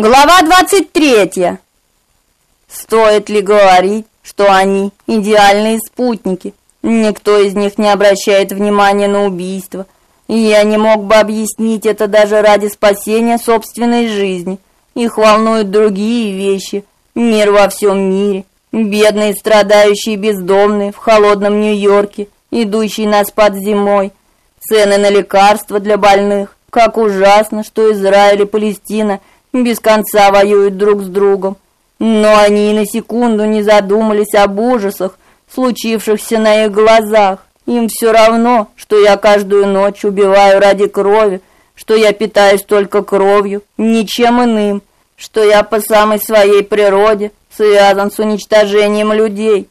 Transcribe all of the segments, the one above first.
Глава 23. Стоит ли говорить, что они идеальные спутники? Никто из них не обращает внимания на убийство. И я не мог бы объяснить это даже ради спасения собственной жизни. Их волнуют другие вещи. Мир во всем мире. Бедные, страдающие, бездомные в холодном Нью-Йорке, идущие на спад зимой. Цены на лекарства для больных. Как ужасно, что Израиль и Палестина – без конца воюют друг с другом. Но они и на секунду не задумались об ужасах, случившихся на их глазах. Им все равно, что я каждую ночь убиваю ради крови, что я питаюсь только кровью, ничем иным, что я по самой своей природе связан с уничтожением людей.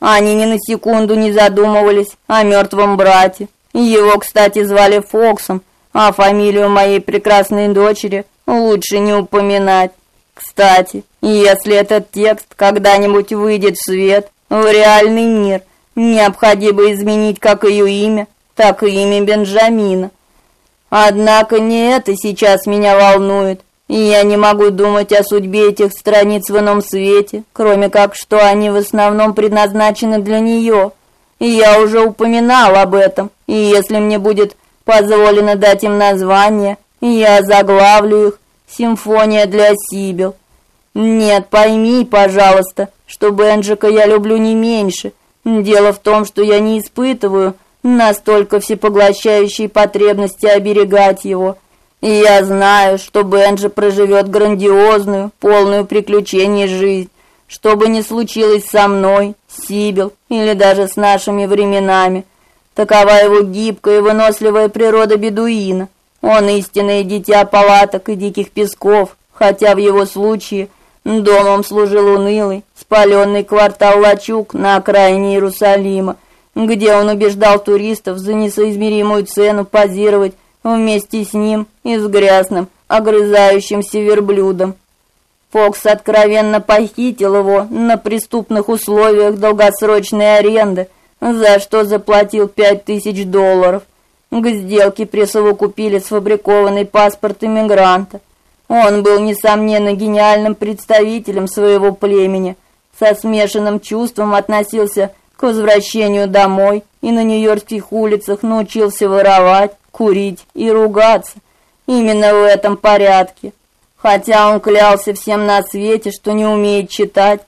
Они ни на секунду не задумывались о мертвом брате. Его, кстати, звали Фоксом, а фамилию моей прекрасной дочери лучше не упоминать. Кстати, если этот текст когда-нибудь выйдет в свет, в реальный мир, необходимо изменить как ее имя, так и имя Бенджамина. Однако не это сейчас меня волнует, я не могу думать о судьбе этих страниц в ином свете, кроме как что они в основном предназначены для нее. И я уже упоминал об этом, и если мне будет позволено дать им название, я заглавлю их «Симфония для Сибил». Нет, пойми, пожалуйста, что Бенджика я люблю не меньше. Дело в том, что я не испытываю настолько всепоглощающей потребности оберегать его. И я знаю, что Бенджи проживет грандиозную, полную приключений жизнь, что бы ни случилось со мной, Сибил или даже с нашими временами. Такова его гибкая и выносливая природа бедуина. Он истинное дитя палаток и диких песков, хотя в его случае домом служил унылый, спаленный квартал Лачук на окраине Иерусалима, где он убеждал туристов за несоизмеримую цену позировать вместе с ним и с грязным, огрызающимся верблюдом. Фокс откровенно похитил его на преступных условиях долгосрочной аренды, за что заплатил пять тысяч долларов. К сделке присовокупили сфабрикованный паспорт иммигранта. Он был, несомненно, гениальным представителем своего племени, со смешанным чувством относился к возвращению домой и на нью-йоркских улицах научился воровать, курить и ругаться. Именно в этом порядке. Хотя он клялся всем на свете, что не умеет читать,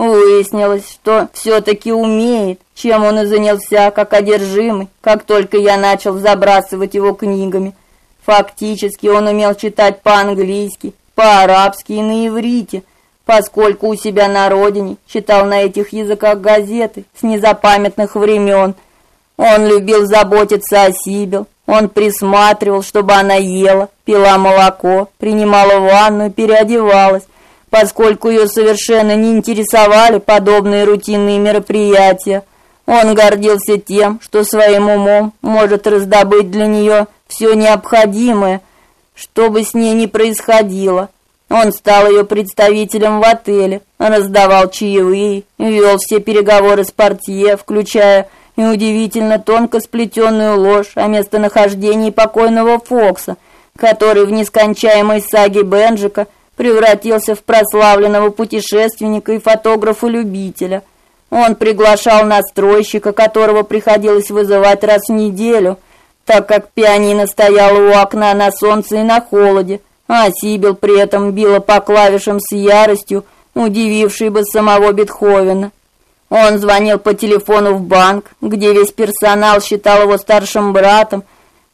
Выяснилось, что все-таки умеет, чем он и занялся, как одержимый, как только я начал забрасывать его книгами. Фактически он умел читать по-английски, по-арабски и на иврите, поскольку у себя на родине читал на этих языках газеты с незапамятных времен. Он любил заботиться о Сибил, он присматривал, чтобы она ела, пила молоко, принимала ванну, переодевалась, поскольку ее совершенно не интересовали подобные рутинные мероприятия. Он гордился тем, что своим умом может раздобыть для нее все необходимое, что бы с ней ни происходило. Он стал ее представителем в отеле, раздавал чаевые, вел все переговоры с портье, включая и удивительно тонко сплетенную ложь о местонахождении покойного Фокса, который в нескончаемой саге Бенджика – превратился в прославленного путешественника и фотографа-любителя. Он приглашал настройщика, которого приходилось вызывать раз в неделю, так как пианино стояло у окна на солнце и на холоде, а Сибил при этом била по клавишам с яростью, удивившей бы самого Бетховена. Он звонил по телефону в банк, где весь персонал считал его старшим братом,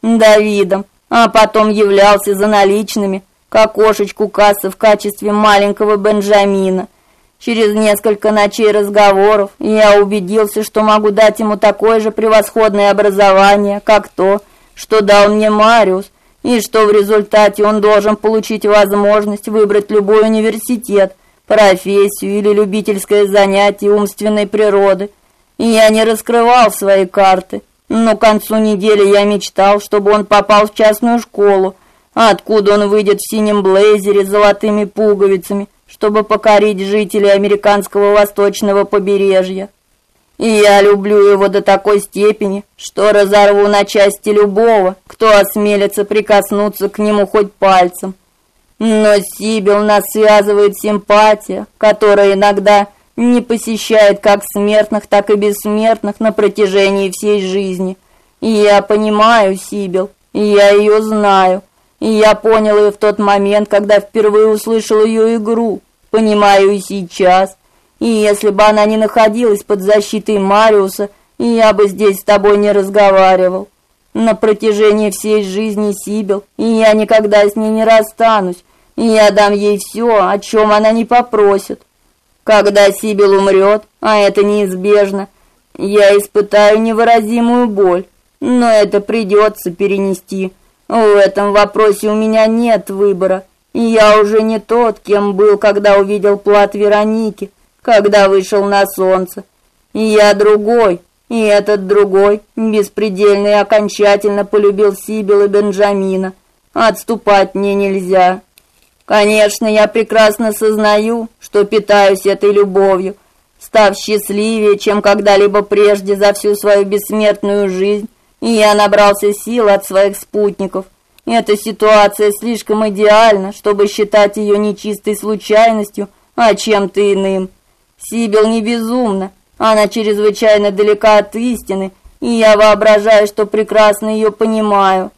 Давидом, а потом являлся за наличными, к окошечку кассы в качестве маленького Бенджамина. Через несколько ночей разговоров я убедился, что могу дать ему такое же превосходное образование, как то, что дал мне Мариус, и что в результате он должен получить возможность выбрать любой университет, профессию или любительское занятие умственной природы. И я не раскрывал свои карты, но к концу недели я мечтал, чтобы он попал в частную школу, а откуда он выйдет в синем блейзере с золотыми пуговицами, чтобы покорить жителей американского восточного побережья? И я люблю его до такой степени, что разорву на части любого, кто осмелится прикоснуться к нему хоть пальцем. Но Сибил нас связывает симпатия, которая иногда не посещает как смертных, так и бессмертных на протяжении всей жизни. И я понимаю Сибил, я ее знаю. И я понял ее в тот момент, когда впервые услышал ее игру. Понимаю и сейчас. И если бы она не находилась под защитой Мариуса, я бы здесь с тобой не разговаривал. На протяжении всей жизни Сибил, и я никогда с ней не расстанусь. И я дам ей все, о чем она не попросит. Когда Сибил умрет, а это неизбежно, я испытаю невыразимую боль, но это придется перенести. В этом вопросе у меня нет выбора. Я уже не тот, кем был, когда увидел плат Вероники, когда вышел на солнце. Я другой, и этот другой, беспредельный окончательно полюбил Сибил и Бенджамина. Отступать мне нельзя. Конечно, я прекрасно сознаю, что питаюсь этой любовью, став счастливее, чем когда-либо прежде за всю свою бессмертную жизнь, я набрался сил от своих спутников. Эта ситуация слишком идеальна, чтобы считать ее нечистой случайностью, а чем-то иным. Сибил не безумна, она чрезвычайно далека от истины, и я воображаю, что прекрасно ее понимаю.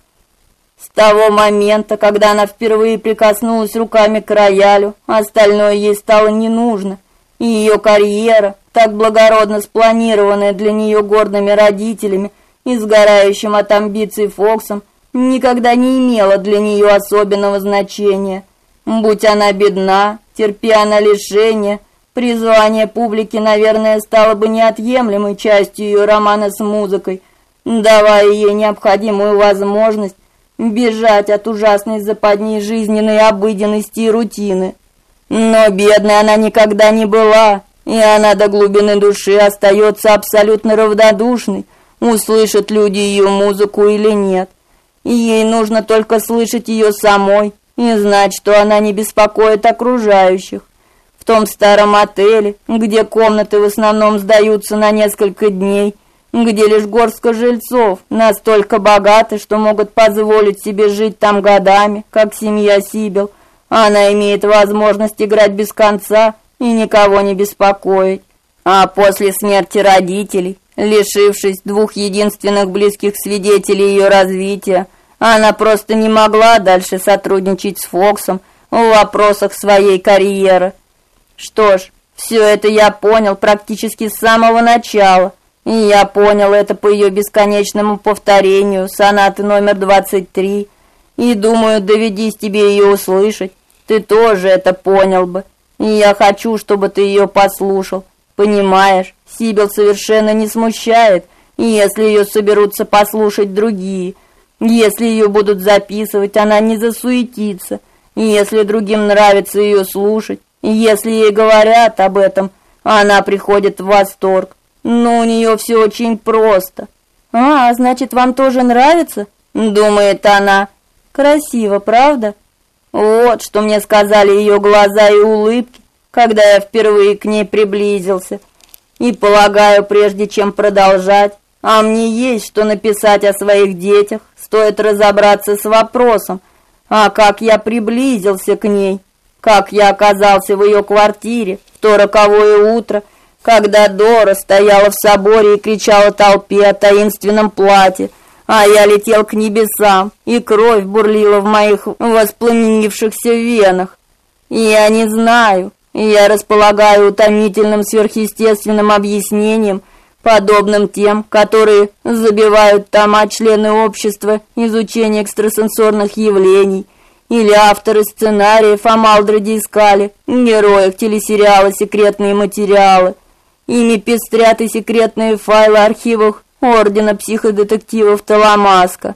С того момента, когда она впервые прикоснулась руками к роялю, остальное ей стало не нужно. И ее карьера, так благородно спланированная для нее гордыми родителями и сгорающим от амбиций Фоксом, никогда не имела для нее особенного значения. Будь она бедна, терпя на лишение, призвание публики, наверное, стало бы неотъемлемой частью ее романа с музыкой, давая ей необходимую возможность бежать от ужасной западни жизненной обыденности и рутины. Но бедной она никогда не была, и она до глубины души остается абсолютно равнодушной, услышат люди ее музыку или нет. Ей нужно только слышать ее самой и знать, что она не беспокоит окружающих. В том старом отеле, где комнаты в основном сдаются на несколько дней, где лишь горстка жильцов настолько богаты, что могут позволить себе жить там годами, как семья Сибил. Она имеет возможность играть без конца и никого не беспокоить. А после смерти родителей, лишившись двух единственных близких свидетелей ее развития, она просто не могла дальше сотрудничать с Фоксом в вопросах своей карьеры. Что ж, все это я понял практически с самого начала. И я понял это по ее бесконечному повторению сонаты номер 23. И думаю, доведись тебе ее услышать, ты тоже это понял бы. И я хочу, чтобы ты ее послушал. Понимаешь, Сибил совершенно не смущает, если ее соберутся послушать другие. Если ее будут записывать, она не засуетится. Если другим нравится ее слушать, если ей говорят об этом, она приходит в восторг. Но у нее все очень просто. А, значит, вам тоже нравится? Думает она. Красиво, правда? Вот что мне сказали ее глаза и улыбки, когда я впервые к ней приблизился. И полагаю, прежде чем продолжать, а мне есть что написать о своих детях, стоит разобраться с вопросом, а как я приблизился к ней, как я оказался в ее квартире в то роковое утро, когда Дора стояла в соборе и кричала толпе о таинственном платье, а я летел к небесам, и кровь бурлила в моих воспламенившихся венах. Я не знаю, я располагаю утомительным сверхъестественным объяснением, подобным тем, которые забивают тома члены общества изучения экстрасенсорных явлений, или авторы сценариев о Малдреде искали, героях телесериала «Секретные материалы», Ими пестрят и секретные файлы архивов Ордена психодетективов Таламаска.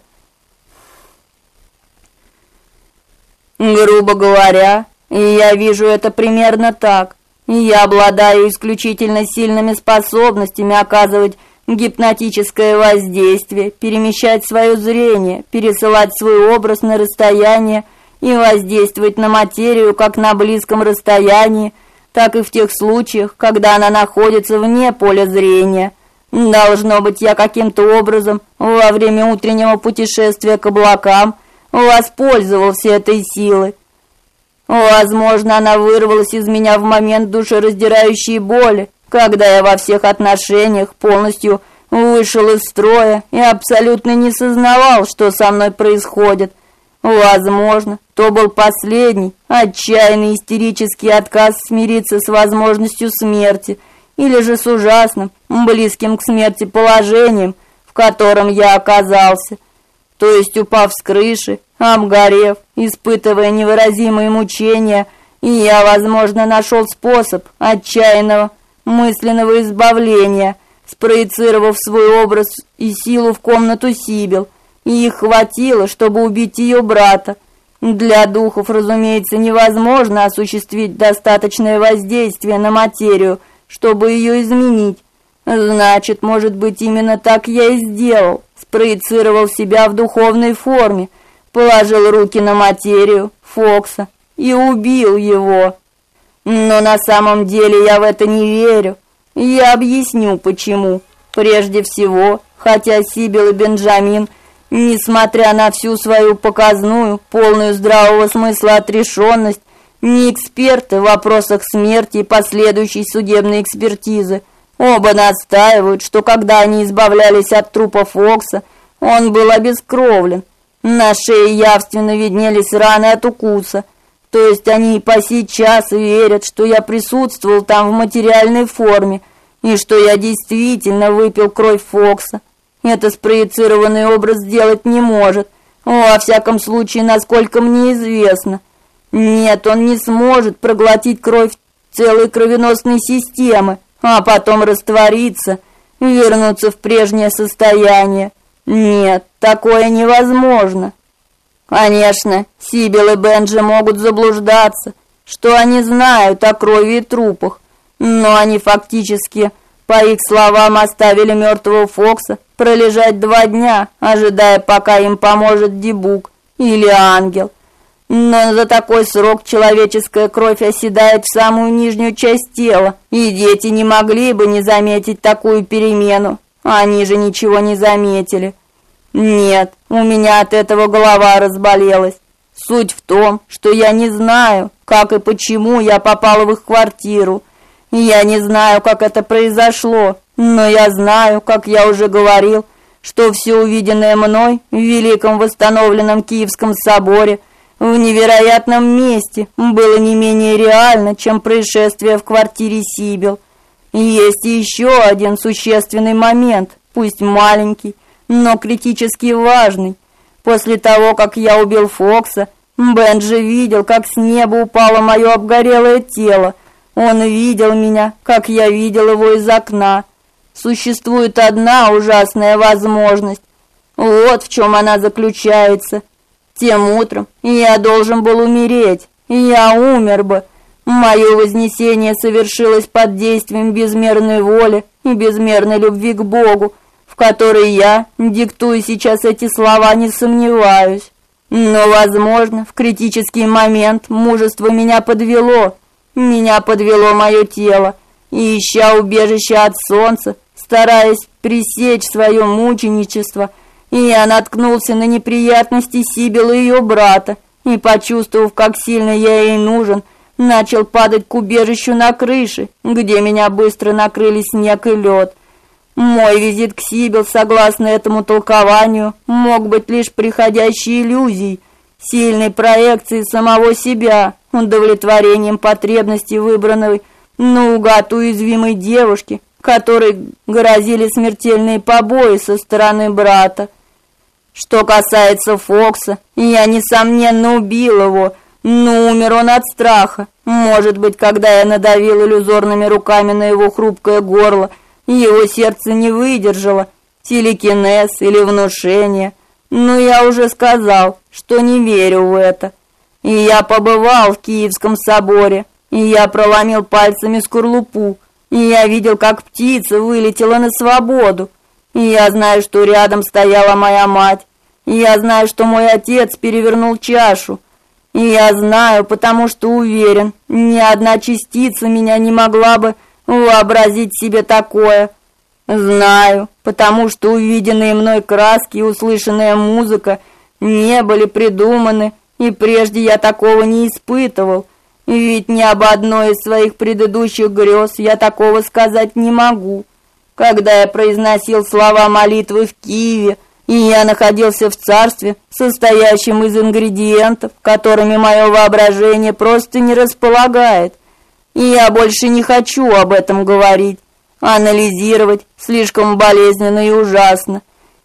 Грубо говоря, я вижу это примерно так. Я обладаю исключительно сильными способностями оказывать гипнотическое воздействие, перемещать свое зрение, пересылать свой образ на расстояние и воздействовать на материю как на близком расстоянии, так и в тех случаях, когда она находится вне поля зрения. Должно быть, я каким-то образом во время утреннего путешествия к облакам воспользовался этой силой. Возможно, она вырвалась из меня в момент душераздирающей боли, когда я во всех отношениях полностью вышел из строя и абсолютно не сознавал, что со мной происходит. Возможно, то был последний, отчаянный истерический отказ смириться с возможностью смерти, или же с ужасным, близким к смерти положением, в котором я оказался. То есть, упав с крыши, обгорев, испытывая невыразимые мучения, и я, возможно, нашел способ отчаянного мысленного избавления, спроецировав свой образ и силу в комнату Сибил, и их хватило, чтобы убить ее брата. Для духов, разумеется, невозможно осуществить достаточное воздействие на материю, чтобы ее изменить. Значит, может быть, именно так я и сделал, спроецировал себя в духовной форме, положил руки на материю Фокса и убил его. Но на самом деле я в это не верю. Я объясню почему. Прежде всего, хотя Сибил и Бенджамин, несмотря на всю свою показную, полную здравого смысла отрешенность, не эксперты в вопросах смерти и последующей судебной экспертизы, оба настаивают, что когда они избавлялись от трупа Фокса, он был обескровлен. На шее явственно виднелись раны от укуса – то есть они и по сей час верят, что я присутствовал там в материальной форме и что я действительно выпил кровь Фокса. Это спроецированный образ сделать не может. Во всяком случае, насколько мне известно. Нет, он не сможет проглотить кровь целой кровеносной системы, а потом раствориться, вернуться в прежнее состояние. Нет, такое невозможно. Конечно, Сибил и Бенджи могут заблуждаться, что они знают о крови и трупах, но они фактически, по их словам, оставили мертвого Фокса пролежать два дня, ожидая, пока им поможет Дебук или Ангел. Но за такой срок человеческая кровь оседает в самую нижнюю часть тела, и дети не могли бы не заметить такую перемену. Они же ничего не заметили. Нет, у меня от этого голова разболелась. Суть в том, что я не знаю, как и почему я попала в их квартиру. Я не знаю, как это произошло, но я знаю, как я уже говорил, что все увиденное мной в великом восстановленном Киевском соборе в невероятном месте было не менее реально, чем происшествие в квартире Сибил. Есть еще один существенный момент, пусть маленький, но критически важный. После того, как я убил Фокса, Бенджи видел, как с неба упало мое обгорелое тело. Он видел меня, как я видел его из окна. Существует одна ужасная возможность. Вот в чем она заключается. Тем утром я должен был умереть, я умер бы. Мое вознесение совершилось под действием безмерной воли и безмерной любви к Богу, в которой я, диктую сейчас эти слова, не сомневаюсь. Но, возможно, в критический момент мужество меня подвело. Меня подвело мое тело, и ища убежище от солнца, стараясь пресечь свое мученичество, я наткнулся на неприятности Сибила и ее брата, и, почувствовав, как сильно я ей нужен, начал падать к убежищу на крыше, где меня быстро накрыли снег и лед. Мой визит к Сибил, согласно этому толкованию, мог быть лишь приходящей иллюзией, сильной проекцией самого себя, удовлетворением потребностей выбранной наугад уязвимой девушки, которой грозили смертельные побои со стороны брата. Что касается Фокса, я несомненно убил его, но умер он от страха. Может быть, когда я надавил иллюзорными руками на его хрупкое горло – его сердце не выдержало, телекинез или внушение. Но я уже сказал, что не верю в это. И я побывал в Киевском соборе, и я проломил пальцами скорлупу, и я видел, как птица вылетела на свободу. И я знаю, что рядом стояла моя мать. И я знаю, что мой отец перевернул чашу. Я знаю, потому что уверен, ни одна частица меня не могла бы вообразить себе такое. Знаю, потому что увиденные мной краски и услышанная музыка не были придуманы и прежде я такого не испытывал. Ведь ни об одной из своих предыдущих грез я такого сказать не могу. Когда я произносил слова молитвы в Киеве, и я находился в царстве, состоящем из ингредиентов, которыми мое воображение просто не располагает. И я больше не хочу об этом говорить, анализировать слишком болезненно и ужасно.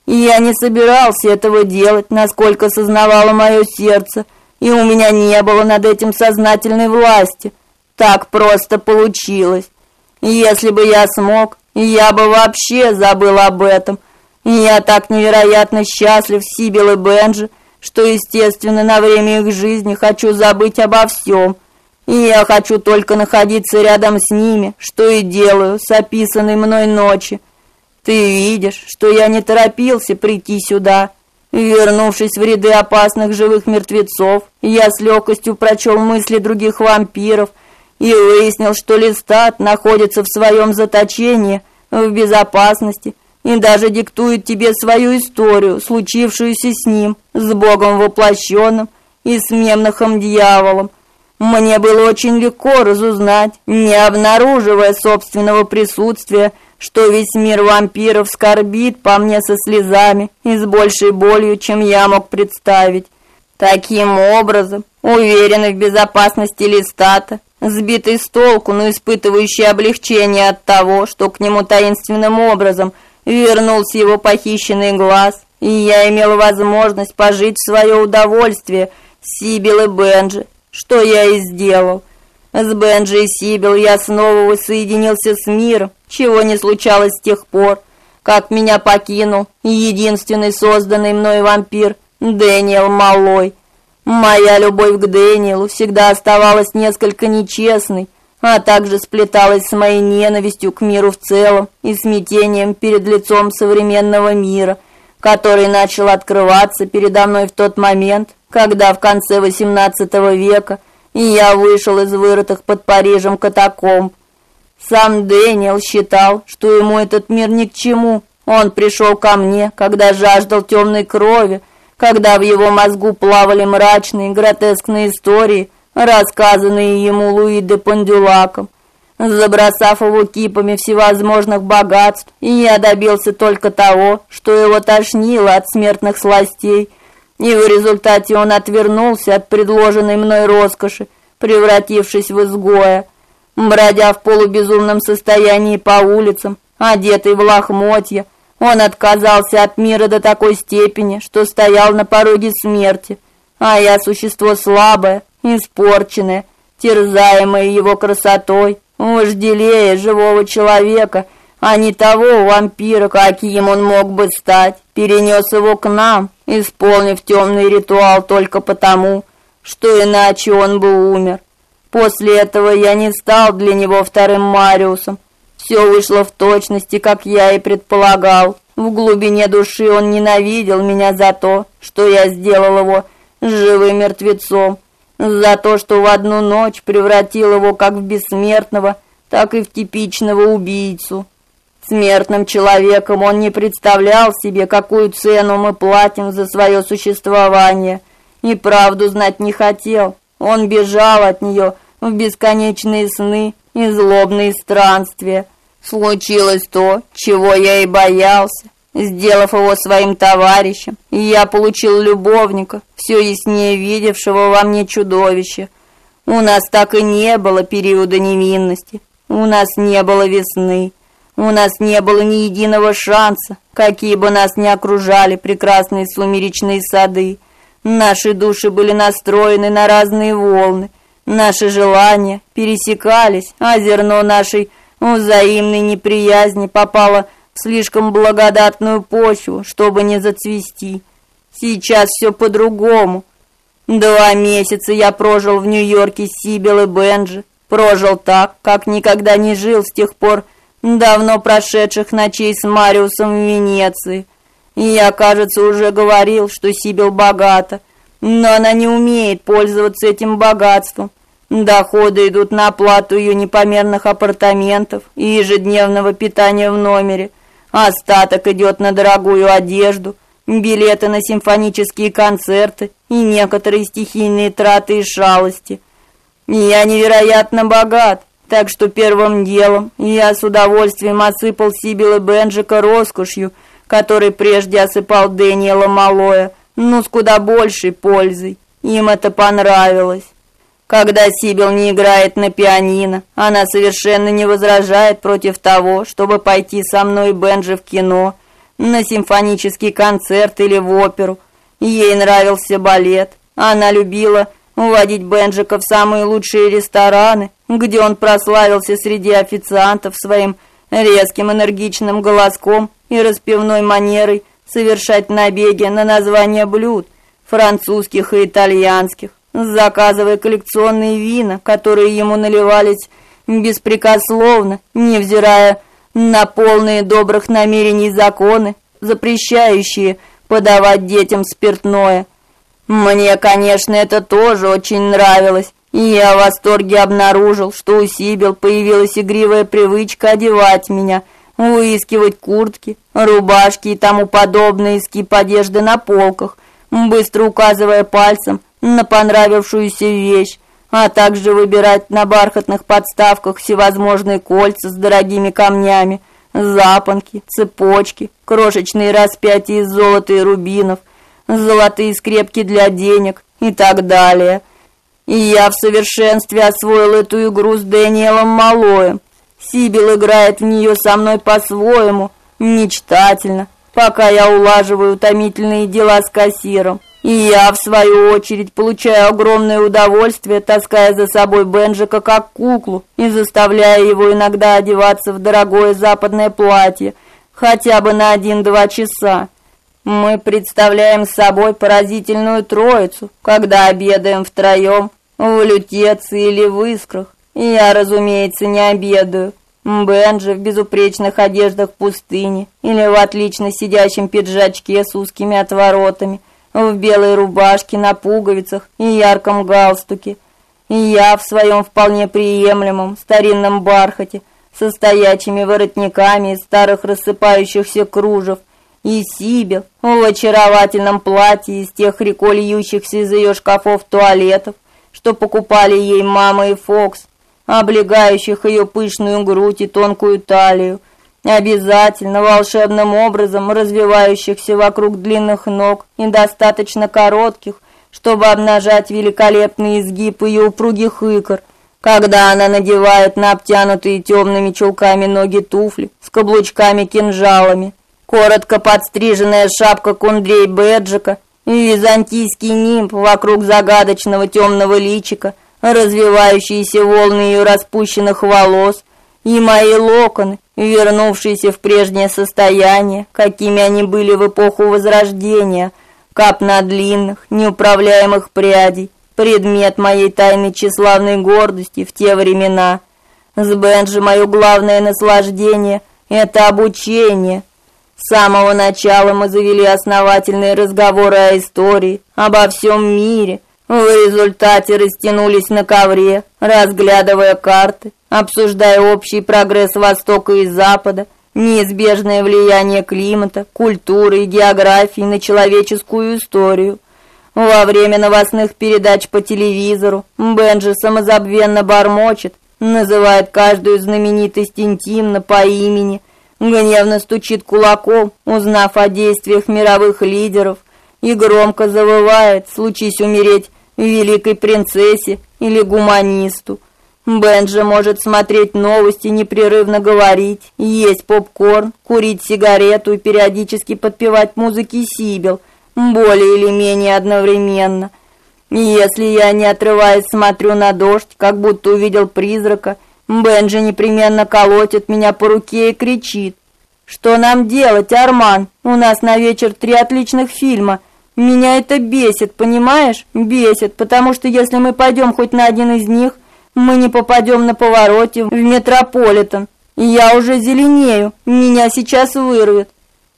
И я не собирался этого делать, насколько сознавало мое сердце, и у меня не было над этим сознательной власти. Так просто получилось. Если бы я смог, я бы вообще забыл об этом. Я так невероятно счастлив Сибил и Бенджи, что, естественно, на время их жизни хочу забыть обо всем. И я хочу только находиться рядом с ними, что и делаю с описанной мной ночи. Ты видишь, что я не торопился прийти сюда. Вернувшись в ряды опасных живых мертвецов, я с легкостью прочел мысли других вампиров и выяснил, что Листат находится в своем заточении в безопасности и даже диктует тебе свою историю, случившуюся с ним, с Богом воплощенным и с Мемнохом дьяволом. Мне было очень легко разузнать, не обнаруживая собственного присутствия, что весь мир вампиров скорбит по мне со слезами и с большей болью, чем я мог представить. Таким образом, уверенный в безопасности Листата, сбитый с толку, но испытывающий облегчение от того, что к нему таинственным образом вернулся его похищенный глаз, и я имел возможность пожить в свое удовольствие с Сибил и Бенджи, что я и сделал. С Бенджи и Сибил я снова воссоединился с миром, чего не случалось с тех пор, как меня покинул единственный созданный мной вампир Дэниел Малой. Моя любовь к Дэниелу всегда оставалась несколько нечестной, а также сплеталась с моей ненавистью к миру в целом и смятением перед лицом современного мира, который начал открываться передо мной в тот момент, когда в конце XVIII века я вышел из вырытых под Парижем катакомб. Сам Дэниел считал, что ему этот мир ни к чему. Он пришел ко мне, когда жаждал темной крови, когда в его мозгу плавали мрачные, гротескные истории, рассказанные ему Луи де Пандюлаком. Забросав его кипами всевозможных богатств, я добился только того, что его тошнило от смертных сластей, и в результате он отвернулся от предложенной мной роскоши, превратившись в изгоя. Бродя в полубезумном состоянии по улицам, одетый в лохмотья, он отказался от мира до такой степени, что стоял на пороге смерти. А я существо слабое, испорченное, терзаемое его красотой, вожделея живого человека, а не того вампира, каким он мог бы стать, перенес его к нам, исполнив темный ритуал только потому, что иначе он бы умер. После этого я не стал для него вторым Мариусом. Все вышло в точности, как я и предполагал. В глубине души он ненавидел меня за то, что я сделал его живым мертвецом, за то, что в одну ночь превратил его как в бессмертного, так и в типичного убийцу. Смертным человеком он не представлял себе, какую цену мы платим за свое существование, и правду знать не хотел. Он бежал от нее в бесконечные сны и злобные странствия. Случилось то, чего я и боялся. Сделав его своим товарищем, я получил любовника, все яснее видевшего во мне чудовище. У нас так и не было периода невинности, у нас не было весны, у нас не было ни единого шанса, какие бы нас ни окружали прекрасные сумеречные сады. Наши души были настроены на разные волны, наши желания пересекались, а зерно нашей взаимной неприязни попало в слишком благодатную почву, чтобы не зацвести. Сейчас все по-другому. Два месяца я прожил в Нью-Йорке с Сибил Бенджи, прожил так, как никогда не жил с тех пор давно прошедших ночей с Мариусом в Венеции. И я, кажется, уже говорил, что Сибил богата, но она не умеет пользоваться этим богатством. Доходы идут на оплату ее непомерных апартаментов и ежедневного питания в номере. Остаток идет на дорогую одежду, билеты на симфонические концерты и некоторые стихийные траты и шалости. Я невероятно богат, так что первым делом я с удовольствием осыпал Сибил и Бенджика роскошью, который прежде осыпал Дэниела Малоя, но с куда большей пользой. Им это понравилось. Когда Сибил не играет на пианино, она совершенно не возражает против того, чтобы пойти со мной и Бенджи в кино, на симфонический концерт или в оперу. Ей нравился балет. Она любила уводить Бенджика в самые лучшие рестораны, где он прославился среди официантов своим резким энергичным голоском и распевной манерой совершать набеги на названия блюд, французских и итальянских, заказывая коллекционные вина, которые ему наливались беспрекословно, невзирая на полные добрых намерений законы, запрещающие подавать детям спиртное. Мне, конечно, это тоже очень нравилось, и я в восторге обнаружил, что у Сибил появилась игривая привычка одевать меня, выискивать куртки, рубашки и тому подобные скип одежды на полках, быстро указывая пальцем на понравившуюся вещь, а также выбирать на бархатных подставках всевозможные кольца с дорогими камнями, запонки, цепочки, крошечные распятия из золота и рубинов, золотые скрепки для денег и так далее. И я в совершенстве освоил эту игру с Дэниелом Малоем. Сибил играет в нее со мной по-своему, мечтательно, пока я улаживаю утомительные дела с кассиром. И я, в свою очередь, получаю огромное удовольствие, таская за собой Бенжика как куклу и заставляя его иногда одеваться в дорогое западное платье, хотя бы на один-два часа. Мы представляем собой поразительную троицу, когда обедаем втроем в лютеце или в искрах. Я, разумеется, не обедаю. Бенджи в безупречных одеждах пустыни или в отлично сидящем пиджачке с узкими отворотами, в белой рубашке на пуговицах и ярком галстуке. И я в своем вполне приемлемом старинном бархате со стоячими воротниками из старых рассыпающихся кружев, и Сибил в очаровательном платье из тех реко льющихся из ее шкафов туалетов, что покупали ей мама и Фокс, облегающих ее пышную грудь и тонкую талию, обязательно волшебным образом развивающихся вокруг длинных ног и достаточно коротких, чтобы обнажать великолепный изгиб ее упругих икр, когда она надевает на обтянутые темными чулками ноги туфли с каблучками-кинжалами, коротко подстриженная шапка кундрей Бэджика и византийский нимб вокруг загадочного темного личика, развивающиеся волны ее распущенных волос, и мои локоны, вернувшиеся в прежнее состояние, какими они были в эпоху Возрождения, капна длинных, неуправляемых прядей, предмет моей тайной тщеславной гордости в те времена. С Бенджи мое главное наслаждение — это обучение, с самого начала мы завели основательные разговоры о истории, обо всем мире. В результате растянулись на ковре, разглядывая карты, обсуждая общий прогресс Востока и Запада, неизбежное влияние климата, культуры и географии на человеческую историю. Во время новостных передач по телевизору Бенджи самозабвенно бормочет, называет каждую знаменитость интимно по имени, гневно стучит кулаком, узнав о действиях мировых лидеров, и громко завывает, случись умереть великой принцессе или гуманисту. Бенджи может смотреть новости, непрерывно говорить, есть попкорн, курить сигарету и периодически подпевать музыки Сибил, более или менее одновременно. Если я, не отрываясь, смотрю на дождь, как будто увидел призрака, Бенджи непременно колотит меня по руке и кричит. «Что нам делать, Арман? У нас на вечер три отличных фильма. Меня это бесит, понимаешь? Бесит, потому что если мы пойдем хоть на один из них, мы не попадем на повороте в Метрополитен. Я уже зеленею, меня сейчас вырвет.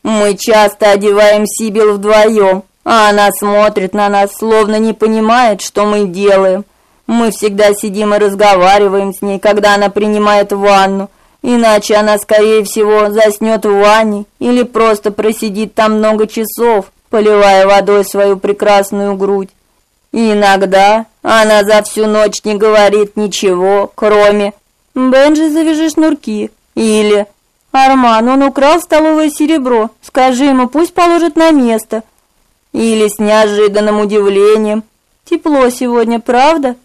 Мы часто одеваем Сибил вдвоем, а она смотрит на нас, словно не понимает, что мы делаем. Мы всегда сидим и разговариваем с ней, когда она принимает ванну, иначе она, скорее всего, заснет в ванне или просто просидит там много часов, поливая водой свою прекрасную грудь. И иногда она за всю ночь не говорит ничего, кроме «Бенджи, завяжи шнурки» или «Арман, он украл столовое серебро, скажи ему, пусть положит на место». Или с неожиданным удивлением «Тепло сегодня, правда?»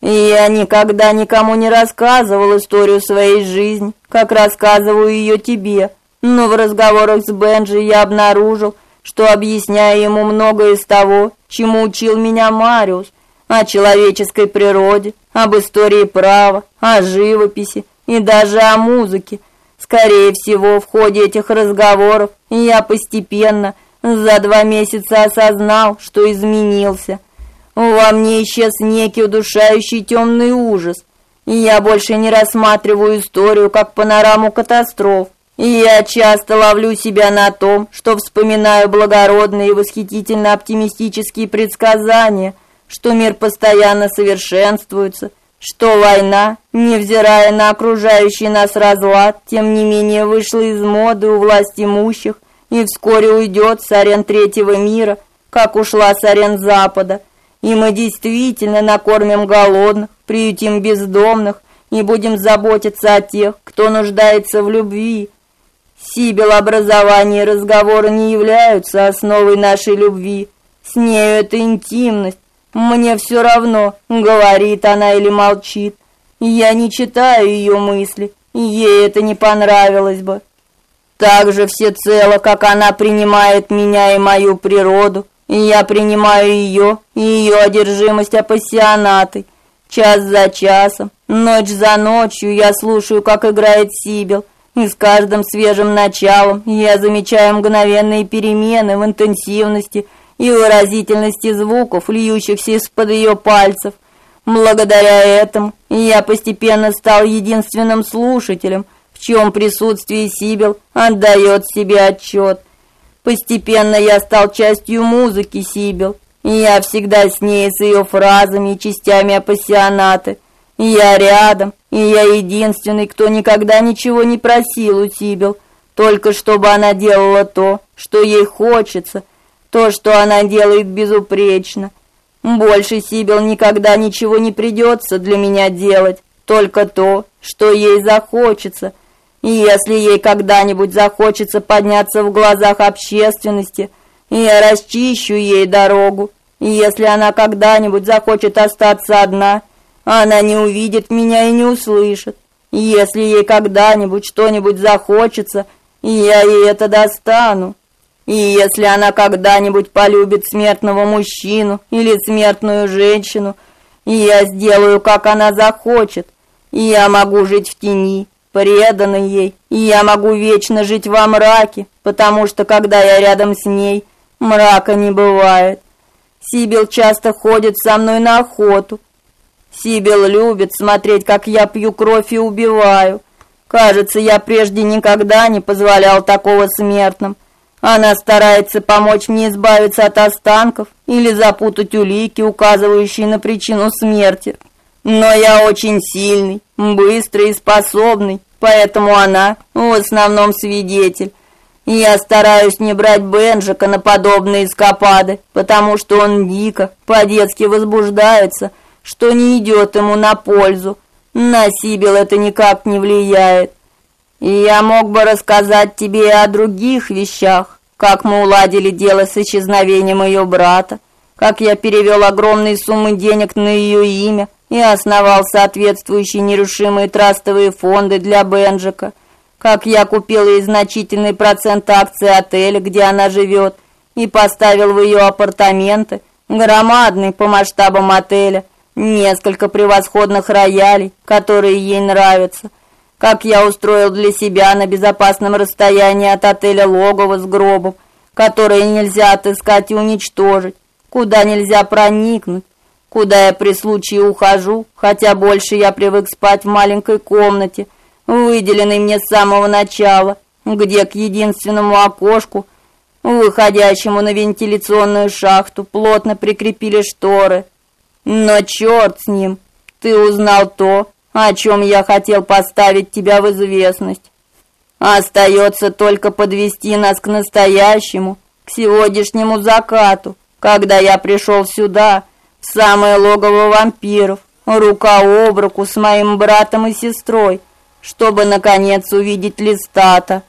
И я никогда никому не рассказывал историю своей жизни, как рассказываю ее тебе. Но в разговорах с Бенджи я обнаружил, что объясняю ему многое из того, чему учил меня Мариус, о человеческой природе, об истории права, о живописи и даже о музыке. Скорее всего, в ходе этих разговоров я постепенно за два месяца осознал, что изменился – во мне исчез некий удушающий темный ужас, и я больше не рассматриваю историю как панораму катастроф. И я часто ловлю себя на том, что вспоминаю благородные и восхитительно оптимистические предсказания, что мир постоянно совершенствуется, что война, невзирая на окружающий нас разлад, тем не менее вышла из моды у власть имущих и вскоре уйдет с арен третьего мира, как ушла с арен Запада – и мы действительно накормим голодных, приютим бездомных и будем заботиться о тех, кто нуждается в любви. Сибил образование и разговоры не являются основой нашей любви. С нею это интимность. Мне все равно, говорит она или молчит. Я не читаю ее мысли, ей это не понравилось бы. Так же всецело, как она принимает меня и мою природу, я принимаю ее и ее одержимость апассионатой. Час за часом, ночь за ночью я слушаю, как играет Сибил, и с каждым свежим началом я замечаю мгновенные перемены в интенсивности и выразительности звуков, льющихся из-под ее пальцев. Благодаря этому я постепенно стал единственным слушателем, в чьем присутствии Сибил отдает себе отчет – Постепенно я стал частью музыки Сибил, я всегда с ней, с ее фразами и частями апассионаты. Я рядом, и я единственный, кто никогда ничего не просил у Сибил, только чтобы она делала то, что ей хочется, то, что она делает безупречно. Больше Сибил никогда ничего не придется для меня делать, только то, что ей захочется – и если ей когда-нибудь захочется подняться в глазах общественности, я расчищу ей дорогу. И если она когда-нибудь захочет остаться одна, она не увидит меня и не услышит. Если ей когда-нибудь что-нибудь захочется, я ей это достану. И если она когда-нибудь полюбит смертного мужчину или смертную женщину, я сделаю, как она захочет. Я могу жить в тени, преданный ей, и я могу вечно жить во мраке, потому что когда я рядом с ней, мрака не бывает. Сибил часто ходит со мной на охоту. Сибил любит смотреть, как я пью кровь и убиваю. Кажется, я прежде никогда не позволял такого смертным. Она старается помочь мне избавиться от останков или запутать улики, указывающие на причину смерти. Но я очень сильный, быстрый и способный, поэтому она в основном свидетель. Я стараюсь не брать Бенжика на подобные эскапады, потому что он дико, по-детски возбуждается, что не идет ему на пользу. На Сибил это никак не влияет. И я мог бы рассказать тебе и о других вещах, как мы уладили дело с исчезновением ее брата, как я перевел огромные суммы денег на ее имя, и основал соответствующие нерушимые трастовые фонды для Бенджика. Как я купил ей значительный процент акций отеля, где она живет, и поставил в ее апартаменты, громадный по масштабам отеля, несколько превосходных роялей, которые ей нравятся. Как я устроил для себя на безопасном расстоянии от отеля логово с гробом, которое нельзя отыскать и уничтожить, куда нельзя проникнуть, куда я при случае ухожу, хотя больше я привык спать в маленькой комнате, выделенной мне с самого начала, где к единственному окошку, выходящему на вентиляционную шахту, плотно прикрепили шторы. Но черт с ним, ты узнал то, о чем я хотел поставить тебя в известность. Остается только подвести нас к настоящему, к сегодняшнему закату, когда я пришел сюда, в самое логово вампиров, рука об руку с моим братом и сестрой, чтобы наконец увидеть Листата.